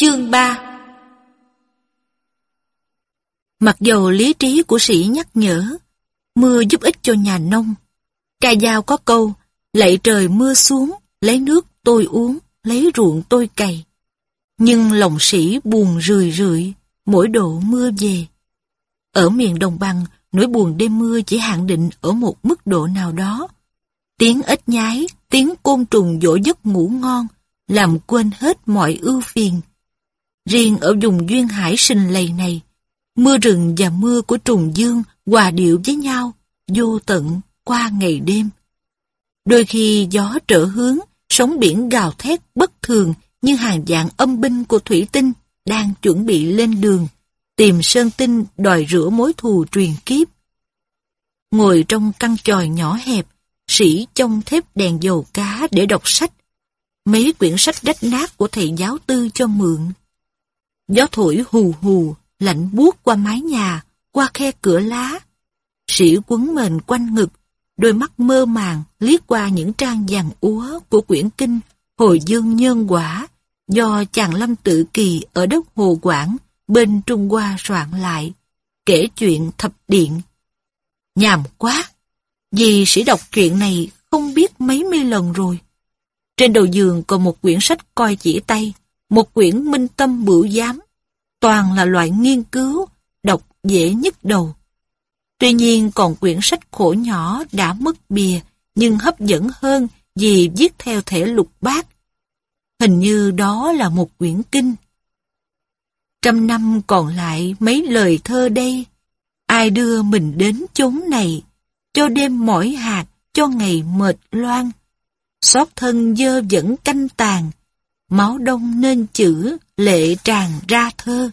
Chương 3 Mặc dầu lý trí của sĩ nhắc nhở, mưa giúp ích cho nhà nông. Ca dao có câu, lạy trời mưa xuống, lấy nước tôi uống, lấy ruộng tôi cày. Nhưng lòng sĩ buồn rười rượi, mỗi độ mưa về. Ở miền đồng bằng, nỗi buồn đêm mưa chỉ hạn định ở một mức độ nào đó. Tiếng ếch nhái, tiếng côn trùng dỗ giấc ngủ ngon, làm quên hết mọi ưu phiền. Riêng ở vùng duyên hải sinh lầy này, mưa rừng và mưa của trùng dương hòa điệu với nhau, vô tận, qua ngày đêm. Đôi khi gió trở hướng, sóng biển gào thét bất thường như hàng dạng âm binh của thủy tinh đang chuẩn bị lên đường, tìm sơn tinh đòi rửa mối thù truyền kiếp. Ngồi trong căn tròi nhỏ hẹp, sĩ trong thép đèn dầu cá để đọc sách. Mấy quyển sách rách nát của thầy giáo tư cho mượn. Gió thổi hù hù, lạnh buốt qua mái nhà, qua khe cửa lá. Sĩ quấn mền quanh ngực, đôi mắt mơ màng liếc qua những trang vàng úa của quyển kinh Hồi Dương Nhân Quả do chàng Lâm Tự Kỳ ở đất Hồ Quảng bên Trung Hoa soạn lại, kể chuyện thập điện. Nhàm quá, vì sĩ đọc chuyện này không biết mấy mươi lần rồi. Trên đầu giường còn một quyển sách coi chỉ tay, một quyển minh tâm bửu giám. Toàn là loại nghiên cứu, đọc dễ nhức đầu. Tuy nhiên còn quyển sách khổ nhỏ đã mất bìa, nhưng hấp dẫn hơn vì viết theo thể lục bát. Hình như đó là một quyển kinh. Trăm năm còn lại mấy lời thơ đây. Ai đưa mình đến chốn này, cho đêm mỏi hạt, cho ngày mệt loan. Xót thân dơ vẫn canh tàn, máu đông nên chữ, lệ tràn ra thơ.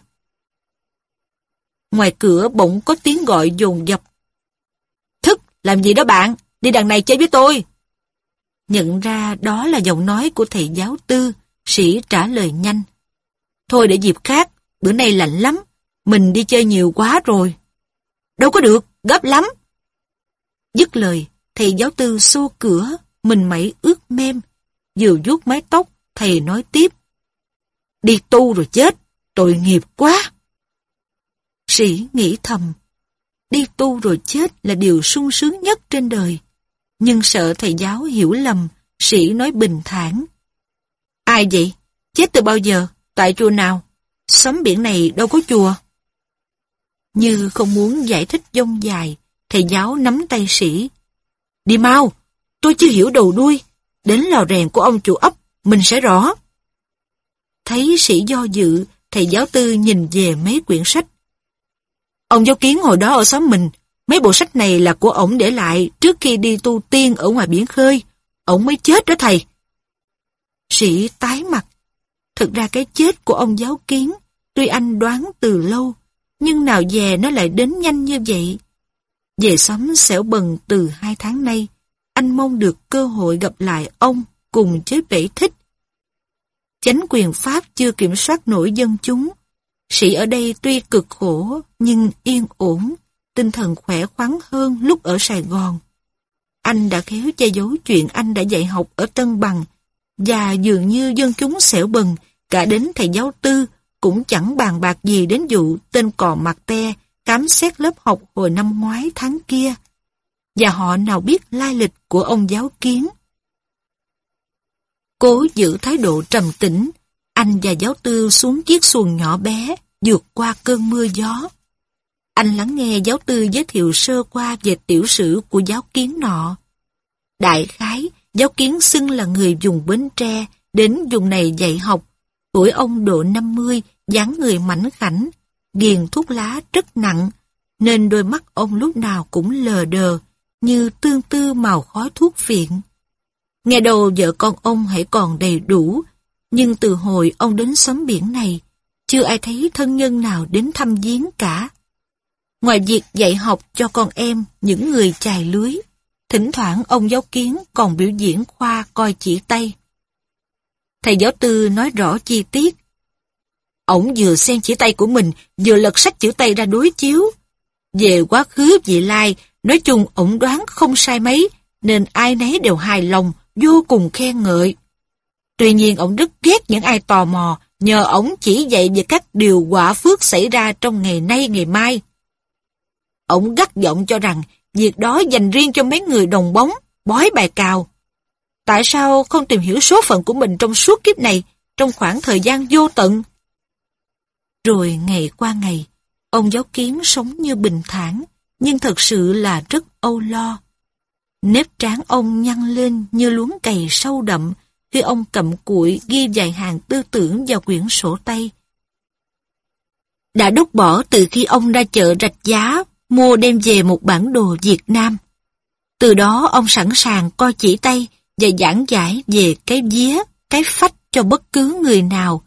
Ngoài cửa bỗng có tiếng gọi dồn dập. Thức, làm gì đó bạn, đi đằng này chơi với tôi. Nhận ra đó là giọng nói của thầy giáo tư, sĩ trả lời nhanh. Thôi để dịp khác, bữa nay lạnh lắm, mình đi chơi nhiều quá rồi. Đâu có được, gấp lắm. Dứt lời, thầy giáo tư xô cửa, mình mẩy ướt mềm, Vừa vuốt mái tóc, thầy nói tiếp. Đi tu rồi chết, tội nghiệp quá. Sĩ nghĩ thầm, đi tu rồi chết là điều sung sướng nhất trên đời. Nhưng sợ thầy giáo hiểu lầm, sĩ nói bình thản. Ai vậy? Chết từ bao giờ? Tại chùa nào? Xóm biển này đâu có chùa. Như không muốn giải thích dông dài, thầy giáo nắm tay sĩ. Đi mau, tôi chưa hiểu đầu đuôi. Đến lò rèn của ông chủ ấp, mình sẽ rõ. Thấy sĩ do dự, thầy giáo tư nhìn về mấy quyển sách. Ông giáo kiến hồi đó ở xóm mình, mấy bộ sách này là của ổng để lại trước khi đi tu tiên ở ngoài biển khơi. Ổng mới chết đó thầy. Sĩ tái mặt. Thực ra cái chết của ông giáo kiến, tuy anh đoán từ lâu, nhưng nào dè nó lại đến nhanh như vậy. Về xóm xẻo bần từ hai tháng nay, anh mong được cơ hội gặp lại ông cùng chế bể thích. Chánh quyền Pháp chưa kiểm soát nổi dân chúng. Sĩ ở đây tuy cực khổ, nhưng yên ổn, tinh thần khỏe khoắn hơn lúc ở Sài Gòn. Anh đã khéo che giấu chuyện anh đã dạy học ở Tân Bằng, và dường như dân chúng xẻo bần, cả đến thầy giáo tư, cũng chẳng bàn bạc gì đến vụ tên cò mặt te, cám xét lớp học hồi năm ngoái tháng kia. Và họ nào biết lai lịch của ông giáo kiến. Cố giữ thái độ trầm tĩnh, anh và giáo tư xuống chiếc xuồng nhỏ bé, vượt qua cơn mưa gió. Anh lắng nghe giáo tư giới thiệu sơ qua về tiểu sử của giáo kiến nọ. Đại khái, giáo kiến xưng là người dùng Bến Tre, đến vùng này dạy học. Tuổi ông độ 50, dáng người mảnh khảnh, ghiền thuốc lá rất nặng, nên đôi mắt ông lúc nào cũng lờ đờ, như tương tư màu khói thuốc phiện. Nghe đầu vợ con ông hãy còn đầy đủ, nhưng từ hồi ông đến xóm biển này, chưa ai thấy thân nhân nào đến thăm viếng cả. Ngoài việc dạy học cho con em những người chài lưới, thỉnh thoảng ông giáo kiến còn biểu diễn khoa coi chỉ tay. Thầy giáo tư nói rõ chi tiết. Ông vừa xem chỉ tay của mình, vừa lật sách chữ tay ra đối chiếu. Về quá khứ vị lai, nói chung ổng đoán không sai mấy, nên ai nấy đều hài lòng, vô cùng khen ngợi. Tuy nhiên ông rất ghét những ai tò mò nhờ ông chỉ dạy về các điều quả phước xảy ra trong ngày nay ngày mai. Ông gắt giọng cho rằng việc đó dành riêng cho mấy người đồng bóng, bói bài cào. Tại sao không tìm hiểu số phận của mình trong suốt kiếp này, trong khoảng thời gian vô tận? Rồi ngày qua ngày, ông giáo kiến sống như bình thản, nhưng thật sự là rất âu lo. Nếp trán ông nhăn lên như luống cày sâu đậm khi ông cầm cuội ghi vài hàng tư tưởng vào quyển sổ tay. Đã đốt bỏ từ khi ông ra chợ rạch giá mua đem về một bản đồ Việt Nam. Từ đó ông sẵn sàng coi chỉ tay và giảng giải về cái vía, cái phách cho bất cứ người nào,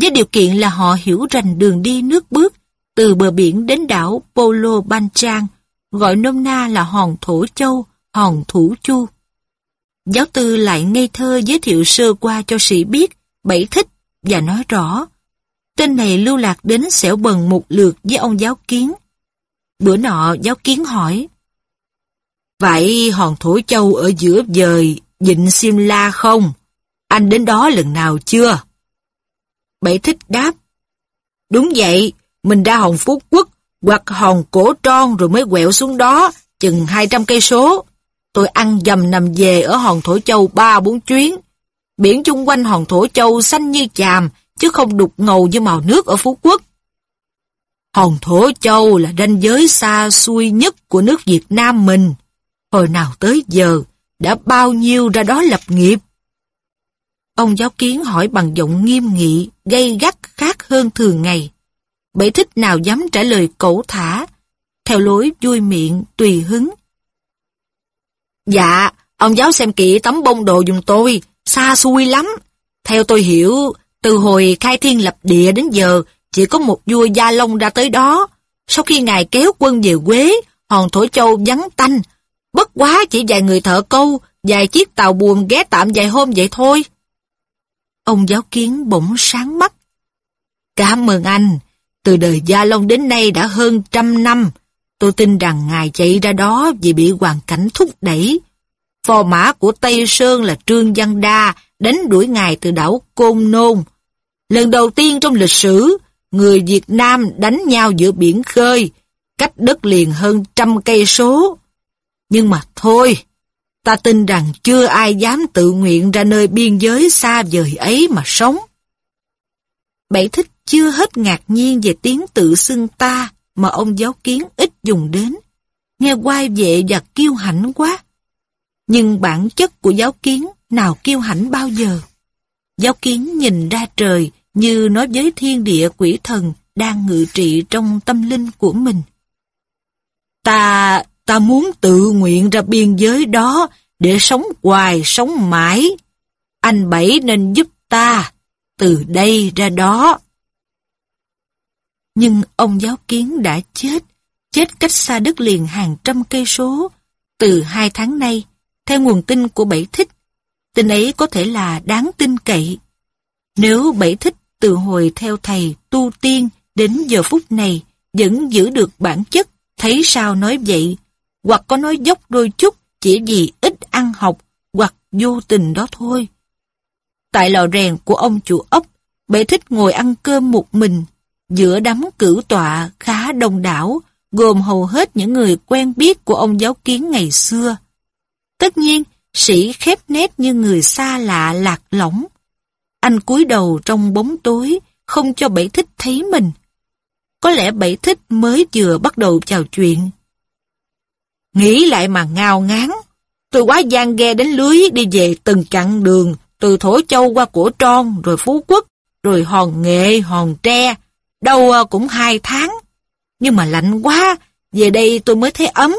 với điều kiện là họ hiểu rành đường đi nước bước từ bờ biển đến đảo Polo Ban Trang gọi nôm na là hòn Thổ Châu, hòn Thủ Chu. Giáo tư lại ngây thơ giới thiệu sơ qua cho sĩ biết, bảy thích và nói rõ. Tên này lưu lạc đến xẻo bần một lượt với ông giáo kiến. Bữa nọ giáo kiến hỏi, Vậy hòn Thổ Châu ở giữa dời Dịnh Simla không? Anh đến đó lần nào chưa? Bảy thích đáp. Đúng vậy, mình ra hòn Phú Quốc hoặc hòn Cổ Tròn rồi mới quẹo xuống đó, chừng 200 cây số. Tôi ăn dầm nằm về ở hòn Thổ Châu ba bốn chuyến. Biển chung quanh hòn Thổ Châu xanh như chàm, chứ không đục ngầu như màu nước ở Phú Quốc. Hòn Thổ Châu là ranh giới xa xôi nhất của nước Việt Nam mình. Hồi nào tới giờ, đã bao nhiêu ra đó lập nghiệp. Ông giáo kiến hỏi bằng giọng nghiêm nghị, gây gắt khác hơn thường ngày. Bảy thích nào dám trả lời cẩu thả, theo lối vui miệng, tùy hứng. Dạ, ông giáo xem kỹ tấm bông đồ dùng tôi, xa xui lắm. Theo tôi hiểu, từ hồi khai thiên lập địa đến giờ, chỉ có một vua Gia Long ra tới đó. Sau khi ngài kéo quân về Quế, hòn Thổ Châu vắng tanh, Bất quá chỉ vài người thợ câu, vài chiếc tàu buồm ghé tạm vài hôm vậy thôi. Ông giáo kiến bỗng sáng mắt. Cảm ơn anh, từ đời Gia Long đến nay đã hơn trăm năm. Tôi tin rằng ngài chạy ra đó vì bị hoàn cảnh thúc đẩy. Phò mã của Tây Sơn là Trương Văn Đa đánh đuổi ngài từ đảo Côn Nôn. Lần đầu tiên trong lịch sử, người Việt Nam đánh nhau giữa biển khơi, cách đất liền hơn trăm cây số. Nhưng mà thôi, ta tin rằng chưa ai dám tự nguyện ra nơi biên giới xa vời ấy mà sống. Bảy thích chưa hết ngạc nhiên về tiếng tự xưng ta mà ông giáo kiến ít dùng đến. Nghe quai vệ và kiêu hãnh quá. Nhưng bản chất của giáo kiến nào kiêu hãnh bao giờ. Giáo kiến nhìn ra trời như nói với thiên địa quỷ thần đang ngự trị trong tâm linh của mình. Ta ta muốn tự nguyện ra biên giới đó để sống hoài, sống mãi. Anh Bảy nên giúp ta, từ đây ra đó. Nhưng ông giáo kiến đã chết, chết cách xa đất liền hàng trăm cây số. Từ hai tháng nay, theo nguồn tin của Bảy Thích, tin ấy có thể là đáng tin cậy. Nếu Bảy Thích từ hồi theo thầy tu tiên đến giờ phút này vẫn giữ được bản chất, thấy sao nói vậy, hoặc có nói dốc đôi chút chỉ vì ít ăn học hoặc vô tình đó thôi. Tại lò rèn của ông chủ ốc, Bảy thích ngồi ăn cơm một mình, giữa đám cửu tọa khá đông đảo, gồm hầu hết những người quen biết của ông giáo kiến ngày xưa. Tất nhiên, sĩ khép nét như người xa lạ lạc lõng. Anh cúi đầu trong bóng tối, không cho bảy thích thấy mình. Có lẽ bảy thích mới vừa bắt đầu chào chuyện, Nghĩ lại mà ngao ngán. Tôi quá gian ghe đến lưới đi về từng chặng đường, từ Thổ Châu qua Cổ Tròn, rồi Phú Quốc, rồi Hòn Nghệ, Hòn Tre, đâu ờ, cũng hai tháng. Nhưng mà lạnh quá, về đây tôi mới thấy ấm.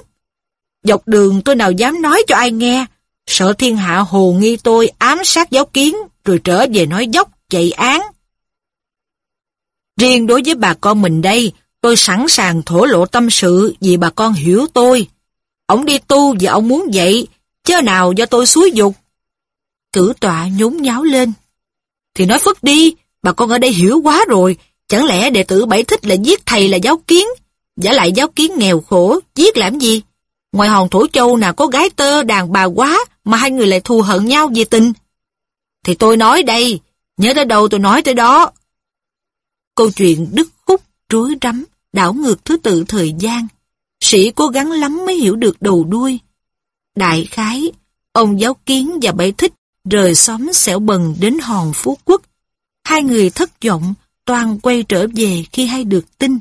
Dọc đường tôi nào dám nói cho ai nghe, sợ thiên hạ hồ nghi tôi ám sát giáo kiến, rồi trở về nói dốc, chạy án. Riêng đối với bà con mình đây, tôi sẵn sàng thổ lộ tâm sự vì bà con hiểu tôi. Ông đi tu vì ông muốn vậy, chớ nào do tôi xúi dục. Cử tọa nhún nháo lên. Thì nói phất đi, bà con ở đây hiểu quá rồi, chẳng lẽ đệ tử bảy thích là giết thầy là giáo kiến, giả lại giáo kiến nghèo khổ, giết làm gì? Ngoài hòn thổ châu nào có gái tơ đàn bà quá mà hai người lại thù hận nhau vì tình. Thì tôi nói đây, nhớ tới đâu tôi nói tới đó, Câu chuyện đứt khúc, rối rắm, đảo ngược thứ tự thời gian. Sĩ cố gắng lắm mới hiểu được đầu đuôi. Đại khái, ông giáo kiến và bảy thích rời xóm xẻo bần đến hòn Phú Quốc. Hai người thất vọng, toàn quay trở về khi hay được tin.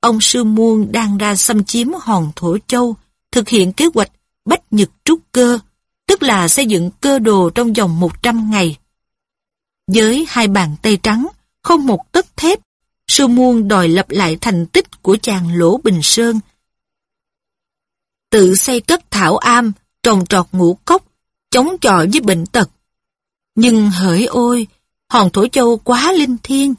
Ông Sư Muôn đang ra xâm chiếm hòn Thổ Châu, thực hiện kế hoạch Bách Nhật Trúc Cơ, tức là xây dựng cơ đồ trong vòng 100 ngày. Với hai bàn tay trắng, không một tấc thép, Sư Muôn đòi lập lại thành tích của chàng Lỗ Bình Sơn. Tự xây cất thảo am, trồng trọt ngũ cốc, chống chọi với bệnh tật. Nhưng hỡi ôi, hòn Thổ Châu quá linh thiêng,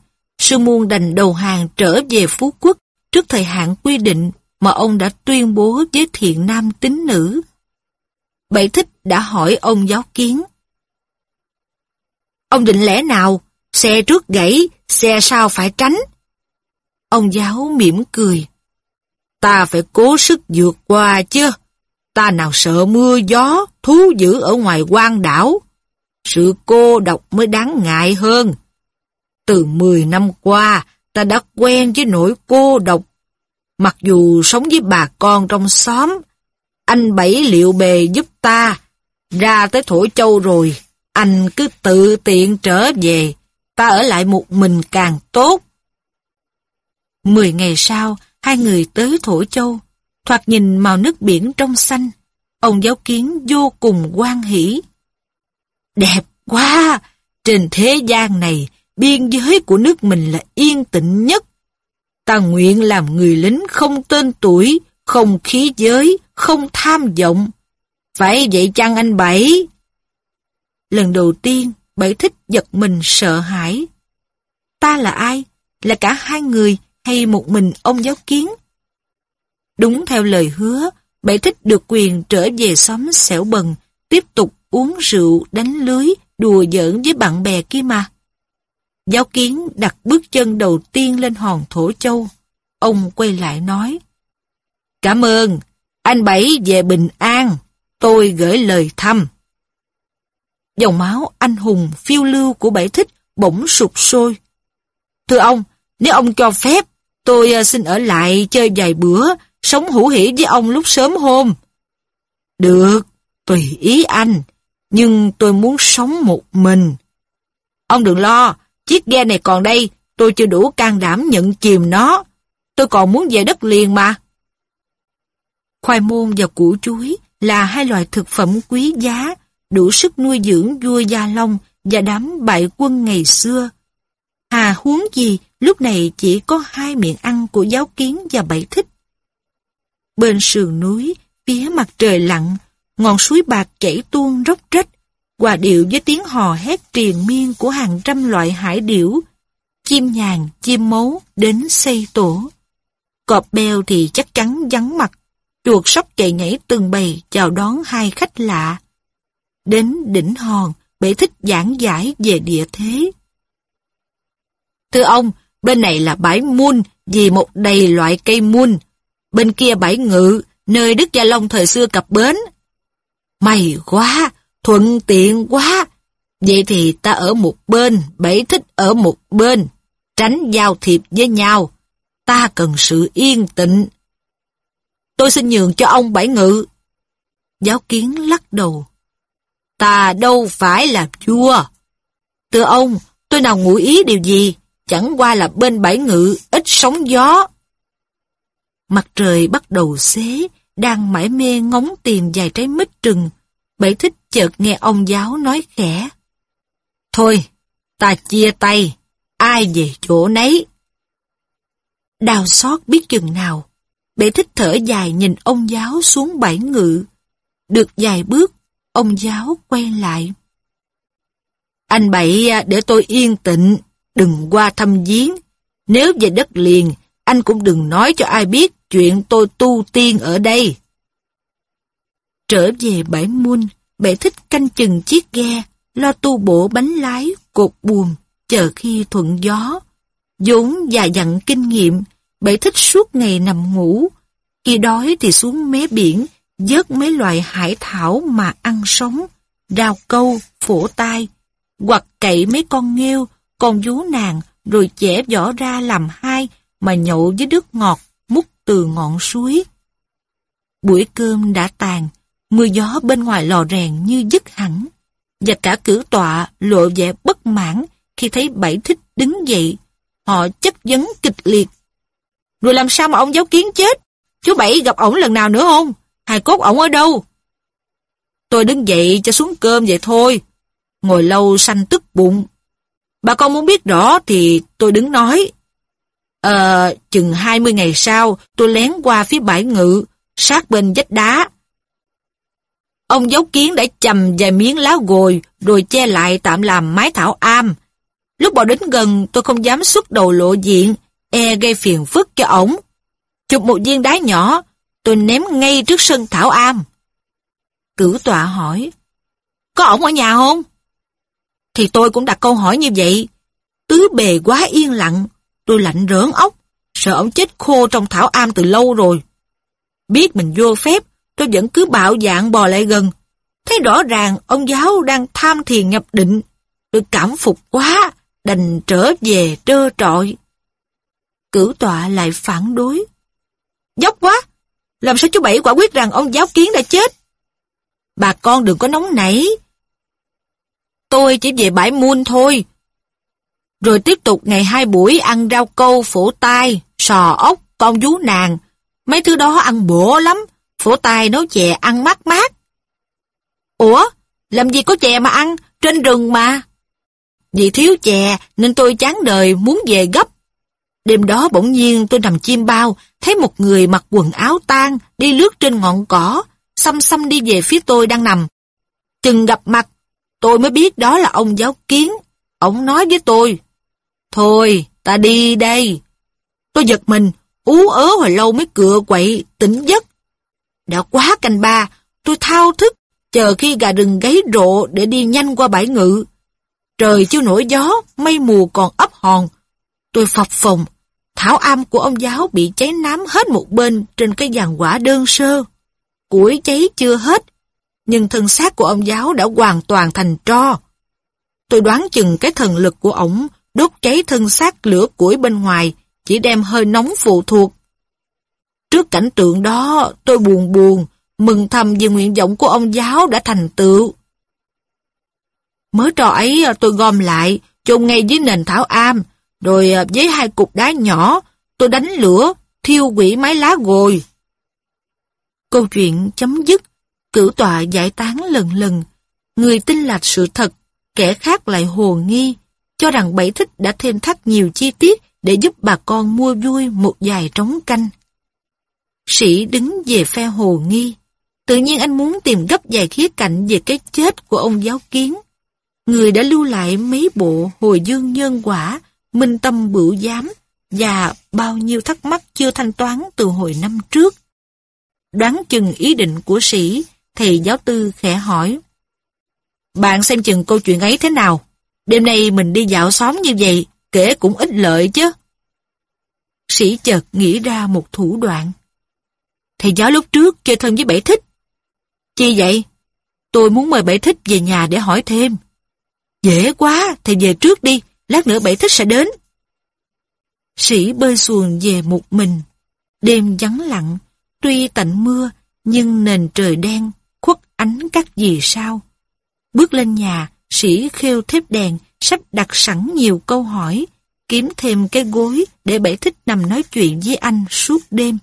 Sư Muôn đành đầu hàng trở về Phú Quốc trước thời hạn quy định mà ông đã tuyên bố với thiện nam tín nữ. Bảy thích đã hỏi ông giáo kiến. Ông định lẽ nào? Xe trước gãy, xe sau phải tránh. Ông giáo mỉm cười. Ta phải cố sức vượt qua chứ. Ta nào sợ mưa gió, thú dữ ở ngoài quan đảo. Sự cô độc mới đáng ngại hơn. Từ 10 năm qua, ta đã quen với nỗi cô độc. Mặc dù sống với bà con trong xóm, anh Bảy liệu bề giúp ta. Ra tới Thổ Châu rồi, anh cứ tự tiện trở về, ta ở lại một mình càng tốt. Mười ngày sau, hai người tới Thổ Châu, thoạt nhìn màu nước biển trong xanh. Ông giáo kiến vô cùng quan hỷ. Đẹp quá! Trên thế gian này, biên giới của nước mình là yên tĩnh nhất. Ta nguyện làm người lính không tên tuổi, không khí giới, không tham vọng. Phải vậy chăng anh Bảy? Lần đầu tiên, Bảy thích giật mình sợ hãi. Ta là ai? Là cả hai người hay một mình ông giáo kiến? Đúng theo lời hứa, Bảy thích được quyền trở về xóm xẻo bần, tiếp tục uống rượu, đánh lưới, đùa giỡn với bạn bè kia mà. Giáo kiến đặt bước chân đầu tiên lên hòn Thổ Châu. Ông quay lại nói. Cảm ơn, anh Bảy về bình an, tôi gửi lời thăm. Dòng máu anh hùng phiêu lưu của Bảy Thích bỗng sụp sôi. Thưa ông, nếu ông cho phép, tôi à, xin ở lại chơi vài bữa, sống hữu hỉ với ông lúc sớm hôm. Được, tùy ý anh, nhưng tôi muốn sống một mình. Ông đừng lo, chiếc ghe này còn đây, tôi chưa đủ can đảm nhận chìm nó. Tôi còn muốn về đất liền mà. Khoai môn và củ chuối là hai loại thực phẩm quý giá, đủ sức nuôi dưỡng vua Gia Long và đám bại quân ngày xưa. Hà huống gì, lúc này chỉ có hai miệng ăn của giáo kiến và bảy thích. Bên sườn núi, phía mặt trời lặn, ngọn suối bạc chảy tuôn róc rách, hòa điệu với tiếng hò hét triền miên của hàng trăm loại hải điểu, chim nhàn, chim mấu đến xây tổ. Cọp beo thì chắc chắn vắng mặt, chuột sóc chạy nhảy từng bầy chào đón hai khách lạ. Đến đỉnh hòn, bể thích giảng giải về địa thế. Thưa ông, bên này là bãi muôn vì một đầy loại cây muôn, Bên kia bãi ngự, nơi Đức Gia Long thời xưa cập bến. May quá, thuận tiện quá. Vậy thì ta ở một bên, bảy thích ở một bên, tránh giao thiệp với nhau. Ta cần sự yên tĩnh. Tôi xin nhường cho ông bảy ngự. Giáo kiến lắc đầu. Ta đâu phải là vua. Thưa ông, tôi nào ngụ ý điều gì, chẳng qua là bên bảy ngự ít sóng gió. Mặt trời bắt đầu xế, đang mải mê ngóng tìm vài trái mít trừng. Bảy thích chợt nghe ông giáo nói khẽ. Thôi, ta chia tay, ai về chỗ nấy. Đào xót biết chừng nào, bể thích thở dài nhìn ông giáo xuống bảy ngự. Được vài bước, ông giáo quay lại. Anh Bảy à, để tôi yên tịnh, đừng qua thăm giếng. Nếu về đất liền, anh cũng đừng nói cho ai biết chuyện tôi tu tiên ở đây. Trở về bãi muôn, bệ thích canh chừng chiếc ghe, lo tu bổ bánh lái, cột buồm, chờ khi thuận gió. vốn già dặn kinh nghiệm, bệ thích suốt ngày nằm ngủ. Khi đói thì xuống mé biển, vớt mấy loại hải thảo mà ăn sống, rau câu, phổ tai, hoặc cậy mấy con nghêu, con vú nàng, rồi chẻ vỏ ra làm hai mà nhậu với nước ngọt múc từ ngọn suối. Buổi cơm đã tàn, mưa gió bên ngoài lò rèn như dứt hẳn, và cả cử tọa lộ vẻ bất mãn khi thấy bảy thích đứng dậy. Họ chất vấn kịch liệt. Rồi làm sao mà ông giáo kiến chết? Chú Bảy gặp ổng lần nào nữa không? Hài cốt ổng ở đâu? Tôi đứng dậy cho xuống cơm vậy thôi. Ngồi lâu sanh tức bụng. Bà con muốn biết rõ thì tôi đứng nói. Ờ, chừng 20 ngày sau, tôi lén qua phía bãi ngự, sát bên vách đá. Ông dấu kiến đã chầm vài miếng lá gồi, rồi che lại tạm làm mái thảo am. Lúc bọn đến gần, tôi không dám xuất đầu lộ diện, e gây phiền phức cho ổng. Chụp một viên đá nhỏ, tôi ném ngay trước sân thảo am. Cửu tọa hỏi, có ổng ở nhà không? Thì tôi cũng đặt câu hỏi như vậy. Tứ bề quá yên lặng, tôi lạnh rỡn ốc, sợ ổng chết khô trong thảo am từ lâu rồi. Biết mình vô phép, tôi vẫn cứ bạo dạng bò lại gần. Thấy rõ ràng ông giáo đang tham thiền nhập định. Tôi cảm phục quá, đành trở về trơ trọi. cửu tọa lại phản đối. Dốc quá, làm sao chú Bảy quả quyết rằng ông giáo kiến đã chết? Bà con đừng có nóng nảy. Tôi chỉ về bãi muôn thôi. Rồi tiếp tục ngày hai buổi ăn rau câu, phổ tai, sò ốc, con vú nàng. Mấy thứ đó ăn bổ lắm, phổ tai nấu chè ăn mát mát. Ủa, làm gì có chè mà ăn, trên rừng mà. Vì thiếu chè nên tôi chán đời muốn về gấp. Đêm đó bỗng nhiên tôi nằm chim bao, thấy một người mặc quần áo tan đi lướt trên ngọn cỏ, xăm xăm đi về phía tôi đang nằm. Chừng gặp mặt, tôi mới biết đó là ông giáo kiến. Ông nói với tôi, Thôi, ta đi đây. Tôi giật mình, ú ớ hồi lâu mới cựa quậy, tỉnh giấc. Đã quá canh ba, tôi thao thức, chờ khi gà rừng gáy rộ để đi nhanh qua bãi ngự. Trời chưa nổi gió, mây mù còn ấp hòn. Tôi phập phồng, thảo am của ông giáo bị cháy nám hết một bên trên cái giàn quả đơn sơ. Củi cháy chưa hết, nhưng thân xác của ông giáo đã hoàn toàn thành tro. Tôi đoán chừng cái thần lực của ổng đốt cháy thân xác lửa củi bên ngoài, chỉ đem hơi nóng phụ thuộc. Trước cảnh tượng đó, tôi buồn buồn, mừng thầm vì nguyện vọng của ông giáo đã thành tựu. Mới trò ấy tôi gom lại, chôn ngay dưới nền thảo am, rồi à, với hai cục đá nhỏ, tôi đánh lửa, thiêu quỷ mái lá gồi. Câu chuyện chấm dứt, cử tọa giải tán lần lần. Người tin là sự thật, kẻ khác lại hồ nghi, cho rằng Bảy Thích đã thêm thắt nhiều chi tiết để giúp bà con mua vui một vài trống canh. Sĩ đứng về phe hồ nghi. Tự nhiên anh muốn tìm gấp vài khía cạnh về cái chết của ông giáo kiến. Người đã lưu lại mấy bộ hồi dương nhân quả, minh tâm bửu giám và bao nhiêu thắc mắc chưa thanh toán từ hồi năm trước. Đoán chừng ý định của sĩ, thầy giáo tư khẽ hỏi. Bạn xem chừng câu chuyện ấy thế nào? Đêm nay mình đi dạo xóm như vậy, kể cũng ít lợi chứ. Sĩ chợt nghĩ ra một thủ đoạn. Thầy giáo lúc trước chơi thân với Bảy Thích. Chi vậy? Tôi muốn mời Bảy Thích về nhà để hỏi thêm. Dễ quá, thầy về trước đi, lát nữa Bảy Thích sẽ đến. Sĩ bơi xuồng về một mình. Đêm vắng lặng, tuy tạnh mưa, nhưng nền trời đen, khuất ánh các vì sao. Bước lên nhà, sĩ khêu thép đèn, sắp đặt sẵn nhiều câu hỏi, kiếm thêm cái gối để Bảy Thích nằm nói chuyện với anh suốt đêm.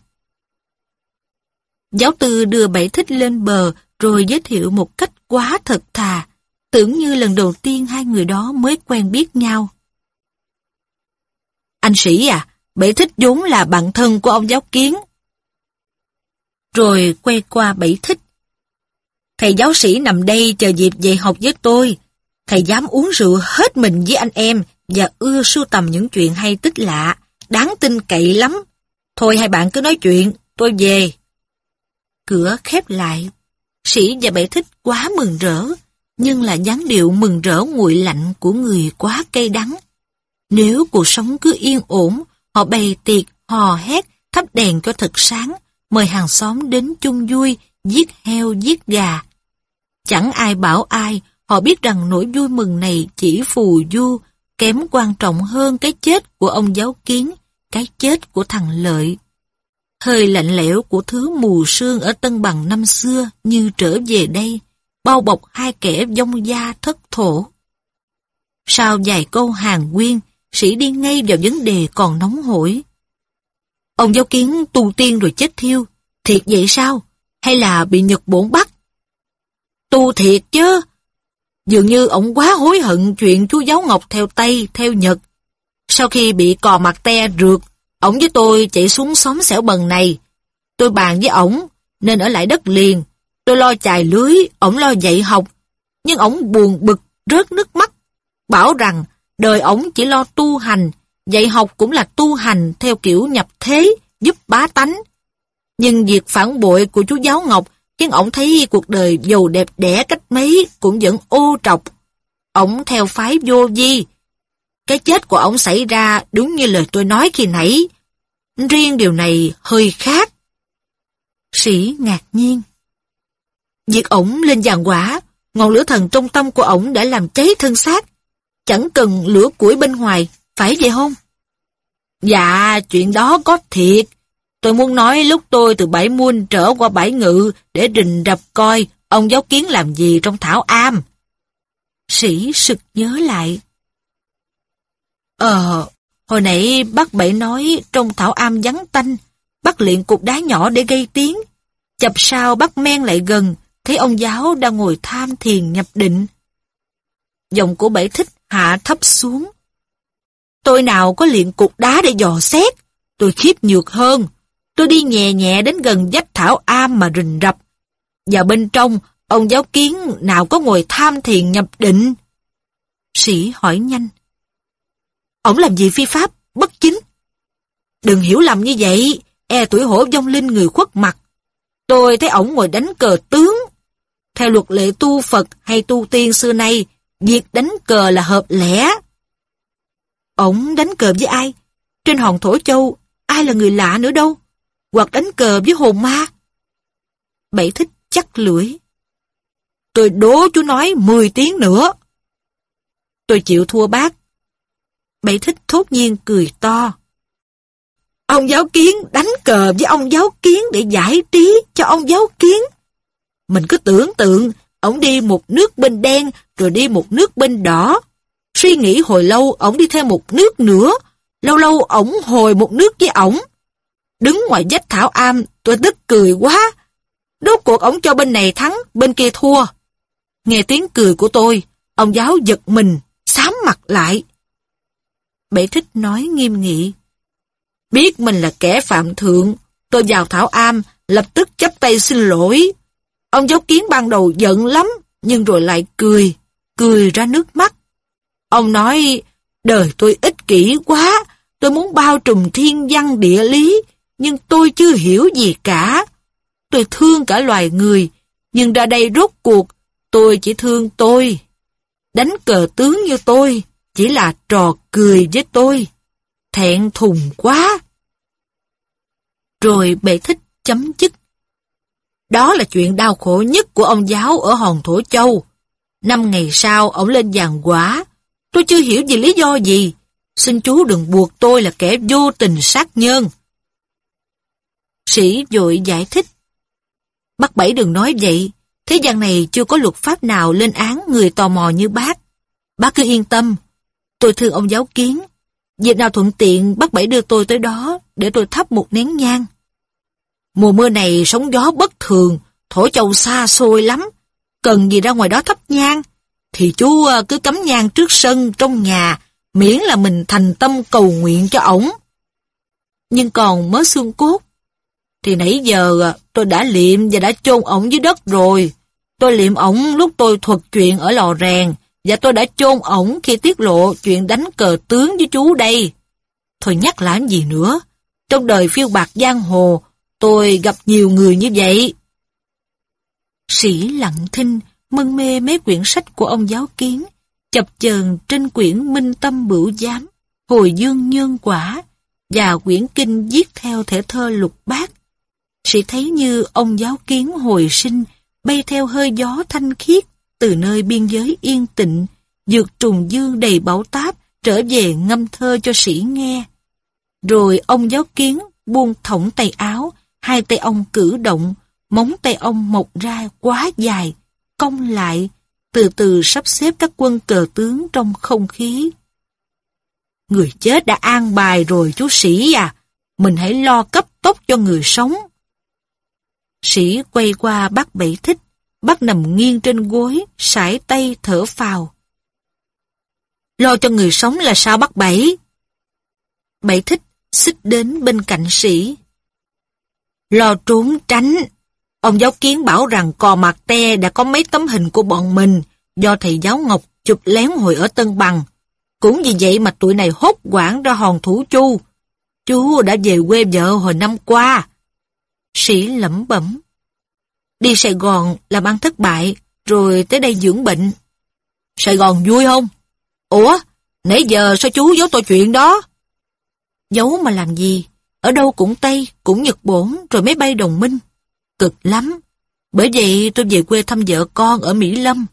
Giáo tư đưa Bảy Thích lên bờ rồi giới thiệu một cách quá thật thà, tưởng như lần đầu tiên hai người đó mới quen biết nhau. Anh sĩ à, Bảy Thích vốn là bạn thân của ông giáo kiến. Rồi quay qua Bảy Thích. Thầy giáo sĩ nằm đây chờ dịp dạy học với tôi, Thầy dám uống rượu hết mình với anh em và ưa sưu tầm những chuyện hay tích lạ, đáng tin cậy lắm. Thôi hai bạn cứ nói chuyện, tôi về. Cửa khép lại. Sĩ và bảy thích quá mừng rỡ, nhưng là dáng điệu mừng rỡ nguội lạnh của người quá cay đắng. Nếu cuộc sống cứ yên ổn, họ bày tiệc, hò hét, thắp đèn cho thật sáng, mời hàng xóm đến chung vui, giết heo, giết gà. Chẳng ai bảo ai, Họ biết rằng nỗi vui mừng này chỉ phù du, kém quan trọng hơn cái chết của ông giáo kiến, cái chết của thằng Lợi. Hơi lạnh lẽo của thứ mù sương ở Tân Bằng năm xưa như trở về đây, bao bọc hai kẻ dông da thất thổ. Sau vài câu hàng nguyên, sĩ đi ngay vào vấn đề còn nóng hổi. Ông giáo kiến tu tiên rồi chết thiêu, thiệt vậy sao? Hay là bị Nhật bổn bắt? Tu thiệt chứ, Dường như ông quá hối hận chuyện chú Giáo Ngọc theo Tây, theo Nhật. Sau khi bị cò mặt te rượt, ổng với tôi chạy xuống xóm xẻo bần này. Tôi bàn với ổng, nên ở lại đất liền. Tôi lo chài lưới, ổng lo dạy học. Nhưng ổng buồn bực, rớt nước mắt. Bảo rằng đời ổng chỉ lo tu hành, dạy học cũng là tu hành theo kiểu nhập thế, giúp bá tánh. Nhưng việc phản bội của chú Giáo Ngọc khiến ổng thấy cuộc đời giàu đẹp đẽ cách mấy cũng vẫn ô trọc. Ổng theo phái vô vi. Cái chết của ổng xảy ra đúng như lời tôi nói khi nãy. Riêng điều này hơi khác. Sĩ ngạc nhiên. Việc ổng lên giàn quả, ngọn lửa thần trong tâm của ổng đã làm cháy thân xác. Chẳng cần lửa củi bên ngoài, phải vậy không? Dạ, chuyện đó có thiệt. Tôi muốn nói lúc tôi từ bãi muôn trở qua bãi ngự để rình rập coi ông giáo kiến làm gì trong thảo am. Sĩ sực nhớ lại. Ờ, hồi nãy bác bảy nói trong thảo am vắng tanh, bác luyện cục đá nhỏ để gây tiếng. Chập sao bác men lại gần, thấy ông giáo đang ngồi tham thiền nhập định. Giọng của bảy thích hạ thấp xuống. Tôi nào có luyện cục đá để dò xét, tôi khiếp nhược hơn. Tôi đi nhẹ nhẹ đến gần dách thảo am mà rình rập. Và bên trong, ông giáo kiến nào có ngồi tham thiền nhập định? Sĩ hỏi nhanh ổng làm gì phi pháp, bất chính? Đừng hiểu lầm như vậy, e tuổi hổ vong linh người khuất mặt. Tôi thấy ổng ngồi đánh cờ tướng. Theo luật lệ tu Phật hay tu tiên xưa nay, việc đánh cờ là hợp lẽ. Ổng đánh cờ với ai? Trên hòn Thổ Châu, ai là người lạ nữa đâu? hoặc đánh cờ với hồn ma. Bảy thích chắc lưỡi. Tôi đố chú nói 10 tiếng nữa. Tôi chịu thua bác. Bảy thích thốt nhiên cười to. Ông giáo kiến đánh cờ với ông giáo kiến để giải trí cho ông giáo kiến. Mình cứ tưởng tượng, ổng đi một nước bên đen rồi đi một nước bên đỏ. Suy nghĩ hồi lâu, ổng đi thêm một nước nữa. Lâu lâu ổng hồi một nước với ổng. Đứng ngoài vách thảo am, tôi tức cười quá. Đốt cuộc ổng cho bên này thắng, bên kia thua. Nghe tiếng cười của tôi, ông giáo giật mình, sám mặt lại bảy thích nói nghiêm nghị. Biết mình là kẻ phạm thượng, tôi vào thảo am, lập tức chấp tay xin lỗi. Ông giáo kiến ban đầu giận lắm, nhưng rồi lại cười, cười ra nước mắt. Ông nói, đời tôi ích kỷ quá, tôi muốn bao trùm thiên văn địa lý, nhưng tôi chưa hiểu gì cả. Tôi thương cả loài người, nhưng ra đây rốt cuộc, tôi chỉ thương tôi. Đánh cờ tướng như tôi, chỉ là trò cười với tôi. Thẹn thùng quá. Rồi bệ thích chấm dứt. Đó là chuyện đau khổ nhất của ông giáo ở Hòn Thổ Châu. Năm ngày sau, ông lên giàn quả. Tôi chưa hiểu vì lý do gì. Xin chú đừng buộc tôi là kẻ vô tình sát nhân. Sĩ vội giải thích. Bác Bảy đừng nói vậy, thế gian này chưa có luật pháp nào lên án người tò mò như bác. Bác cứ yên tâm, tôi thương ông giáo kiến. dịp nào thuận tiện bác Bảy đưa tôi tới đó để tôi thắp một nén nhang. Mùa mưa này sóng gió bất thường, thổ châu xa xôi lắm. Cần gì ra ngoài đó thắp nhang, thì chú ờ, cứ cắm nhang trước sân trong nhà, miễn là mình thành tâm cầu nguyện cho ổng. Nhưng còn mớ xương cốt, thì nãy giờ ờ, tôi đã liệm và đã chôn ổng dưới đất rồi. Tôi liệm ổng lúc tôi thuật chuyện ở lò rèn, và tôi đã chôn ổng khi tiết lộ chuyện đánh cờ tướng với chú đây. Thôi nhắc làm gì nữa, trong đời phiêu bạc giang hồ, tôi gặp nhiều người như vậy. Sĩ lặng thinh, mân mê mấy quyển sách của ông giáo kiến, chập chờn trên quyển Minh Tâm Bửu Giám, Hồi Dương Nhân Quả, và quyển kinh viết theo thể thơ lục bát, Sĩ thấy như ông giáo kiến hồi sinh, bay theo hơi gió thanh khiết, từ nơi biên giới yên tịnh, dược trùng dương đầy bảo táp, trở về ngâm thơ cho sĩ nghe. Rồi ông giáo kiến buông thõng tay áo, hai tay ông cử động, móng tay ông mọc ra quá dài, cong lại, từ từ sắp xếp các quân cờ tướng trong không khí. Người chết đã an bài rồi chú sĩ à, mình hãy lo cấp tốc cho người sống. Sĩ quay qua bác bảy thích, bác nằm nghiêng trên gối, sải tay thở phào. Lo cho người sống là sao bác bảy? Bảy thích xích đến bên cạnh sĩ. Lo trốn tránh. Ông giáo kiến bảo rằng cò mạc te đã có mấy tấm hình của bọn mình do thầy giáo Ngọc chụp lén hồi ở Tân Bằng. Cũng vì vậy mà tụi này hốt quảng ra hòn thủ chu. Chú đã về quê vợ hồi năm qua. Sĩ lẩm bẩm. Đi Sài Gòn làm ăn thất bại, rồi tới đây dưỡng bệnh. Sài Gòn vui không? Ủa, nãy giờ sao chú giấu tôi chuyện đó? Giấu mà làm gì? Ở đâu cũng Tây, cũng Nhật Bổn, rồi máy bay đồng minh. Cực lắm. Bởi vậy tôi về quê thăm vợ con ở Mỹ Lâm.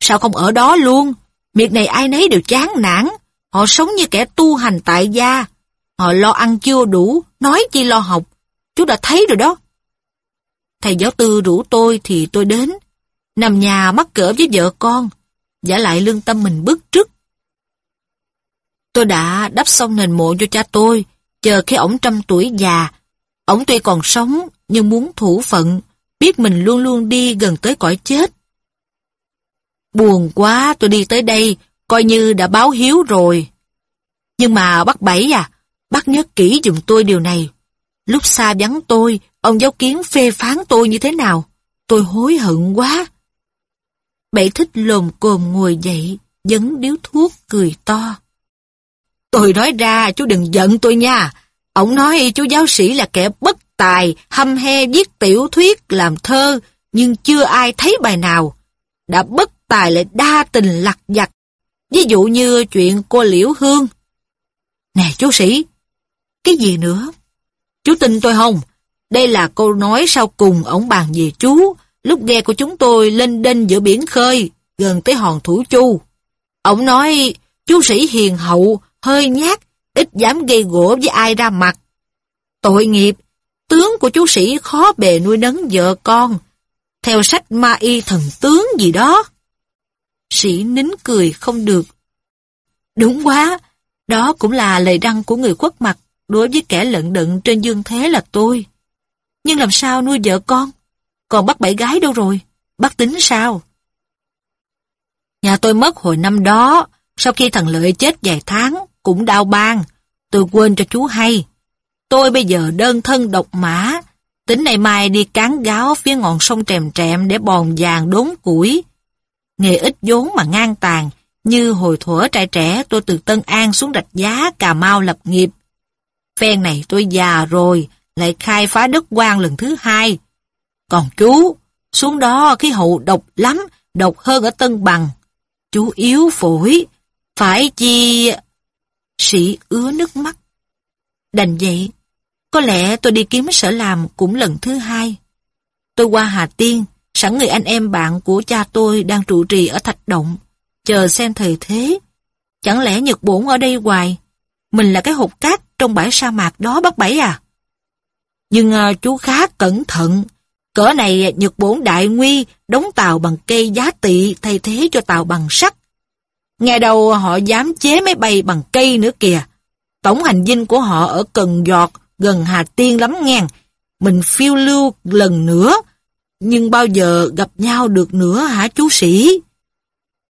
Sao không ở đó luôn? Miệt này ai nấy đều chán nản. Họ sống như kẻ tu hành tại gia. Họ lo ăn chưa đủ, nói chi lo học. Chú đã thấy rồi đó. Thầy giáo tư rủ tôi thì tôi đến. Nằm nhà mắc cỡ với vợ con. Giả lại lương tâm mình bức trước Tôi đã đắp xong nền mộ cho cha tôi, chờ khi ổng trăm tuổi già. Ổng tuy còn sống, nhưng muốn thủ phận, biết mình luôn luôn đi gần tới cõi chết. Buồn quá tôi đi tới đây, coi như đã báo hiếu rồi. Nhưng mà bác Bảy à, bác nhớ kỹ dùm tôi điều này. Lúc xa vắng tôi, ông giáo kiến phê phán tôi như thế nào? Tôi hối hận quá. Bảy thích lồm cồm ngồi dậy, dấn điếu thuốc cười to. Tôi nói ra, chú đừng giận tôi nha. Ông nói chú giáo sĩ là kẻ bất tài, hâm he viết tiểu thuyết, làm thơ, nhưng chưa ai thấy bài nào. Đã bất tài lại đa tình lặt vặt. Ví dụ như chuyện cô Liễu Hương. Nè chú sĩ, cái gì nữa? Chú tin tôi không? Đây là câu nói sau cùng ổng bàn về chú, lúc ghe của chúng tôi lên đênh giữa biển khơi, gần tới hòn Thủ Chu. Ông nói, chú sĩ hiền hậu, hơi nhát, ít dám gây gỗ với ai ra mặt. Tội nghiệp, tướng của chú sĩ khó bề nuôi nấng vợ con, theo sách ma y thần tướng gì đó. Sĩ nín cười không được. Đúng quá, đó cũng là lời đăng của người khuất mặt đối với kẻ lận đận trên dương thế là tôi. Nhưng làm sao nuôi vợ con? Còn bắt bảy gái đâu rồi? Bắt tính sao? Nhà tôi mất hồi năm đó, sau khi thằng Lợi chết vài tháng, cũng đau ban. Tôi quên cho chú hay. Tôi bây giờ đơn thân độc mã, tính này mai đi cán gáo phía ngọn sông trèm trẹm để bòn vàng đốn củi. Nghề ít vốn mà ngang tàn, như hồi thuở trai trẻ tôi từ Tân An xuống rạch giá Cà Mau lập nghiệp. Phen này tôi già rồi, lại khai phá đất quan lần thứ hai. Còn chú, xuống đó khí hậu độc lắm, độc hơn ở Tân Bằng. Chú yếu phổi, phải chi... Sĩ ứa nước mắt. Đành vậy, có lẽ tôi đi kiếm sở làm cũng lần thứ hai. Tôi qua Hà Tiên, sẵn người anh em bạn của cha tôi đang trụ trì ở Thạch Động, chờ xem thời thế. Chẳng lẽ Nhật Bổn ở đây hoài? Mình là cái hộp cát trong bãi sa mạc đó bắt bảy à? Nhưng ờ, chú khá cẩn thận. Cỡ này Nhật Bổn đại nguy, đóng tàu bằng cây giá tị thay thế cho tàu bằng sắt. Ngày đầu họ dám chế máy bay bằng cây nữa kìa. Tổng hành dinh của họ ở Cần Giọt, gần Hà Tiên lắm ngang. Mình phiêu lưu lần nữa, nhưng bao giờ gặp nhau được nữa hả chú sĩ?